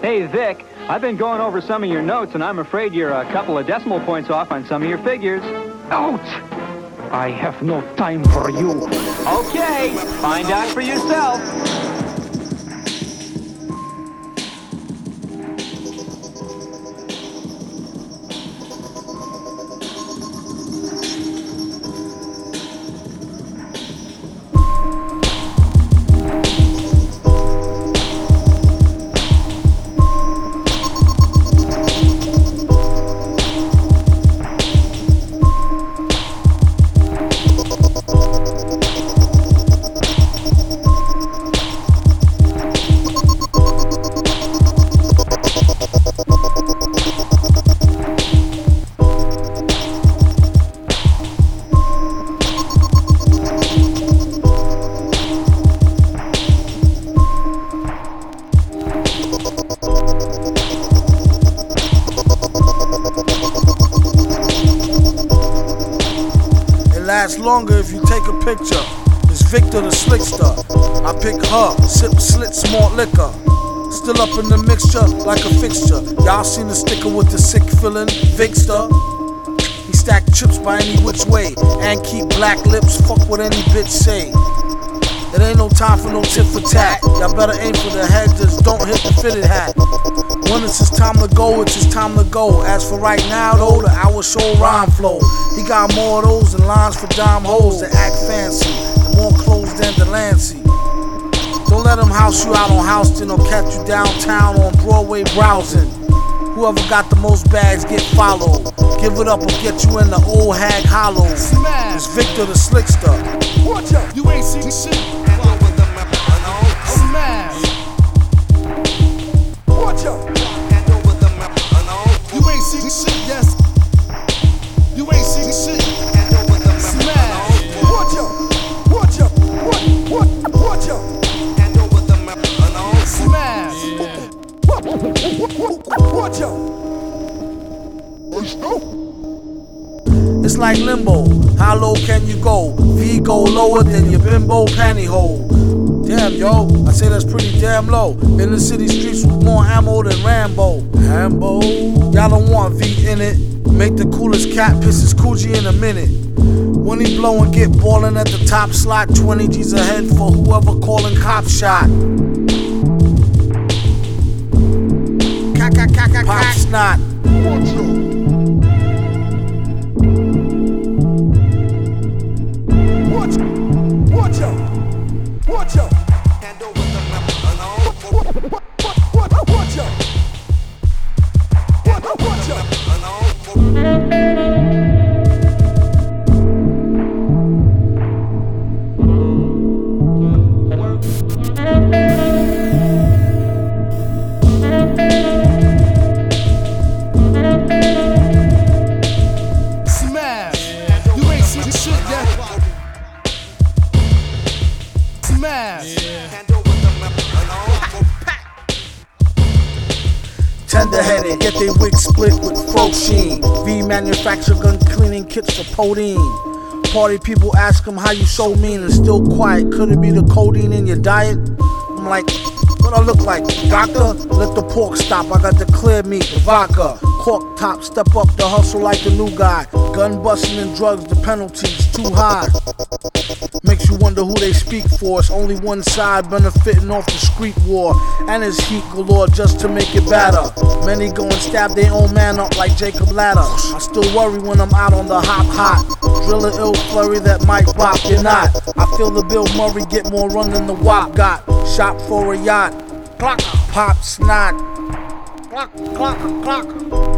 Hey, Vic, I've been going over some of your notes, and I'm afraid you're a couple of decimal points off on some of your figures. Out! I have no time for you. Okay, find out for yourself. Longer if you take a picture. It's Victor the Slickster. I pick her, sip slit smart liquor. Still up in the mixture like a fixture. Y'all seen the sticker with the sick feeling, Victor. He stack chips by any which way and keep black lips. Fuck what any bitch say. It ain't no time for no tit for tat. Y'all better aim for the head, just don't hit the fitted hat. It's his time to go, it's his time to go. As for right now, though, the hour show rhyme flow. He got more of those than lines for dime hoes that act fancy. And more clothes than Delancey. Don't let him house you out on Houston or catch you downtown on Broadway browsing. Whoever got the most bags get followed. Give it up or get you in the old hag hollow. It's Victor the Slickster. Watch out, you ain't seen shit. It's like limbo. How low can you go? V go lower than your bimbo pantyhole. Damn, yo, I say that's pretty damn low. In the city streets with more ammo than Rambo. Rambo, y'all don't want V in it. Make the coolest cat piss his coochie in a minute. When he blow and get ballin' at the top slot, 20 G's ahead for whoever callin' cop shot. Pop snot. Watch out. Watch out. Watch out. Smash. Tender headed, get they wig split with sheen. V manufacture gun cleaning kits for Podine. Party people ask him how you so mean and still quiet. Could it be the codeine in your diet? I'm like, what I look like? Doctor, let the pork stop. I got the clear meat, the vodka. Cork top, step up the hustle like the new guy. Gun busting and drugs, the penalties too high. You wonder who they speak for. It's only one side benefiting off the street war. And it's heat galore just to make it better. Many go and stab their own man up like Jacob Ladder. I still worry when I'm out on the hop hot. Drill a ill flurry that might bop your knot. I feel the Bill Murray get more run than the WAP got. Shop for a yacht. Clock, pop, snot. Clock, clock, clock.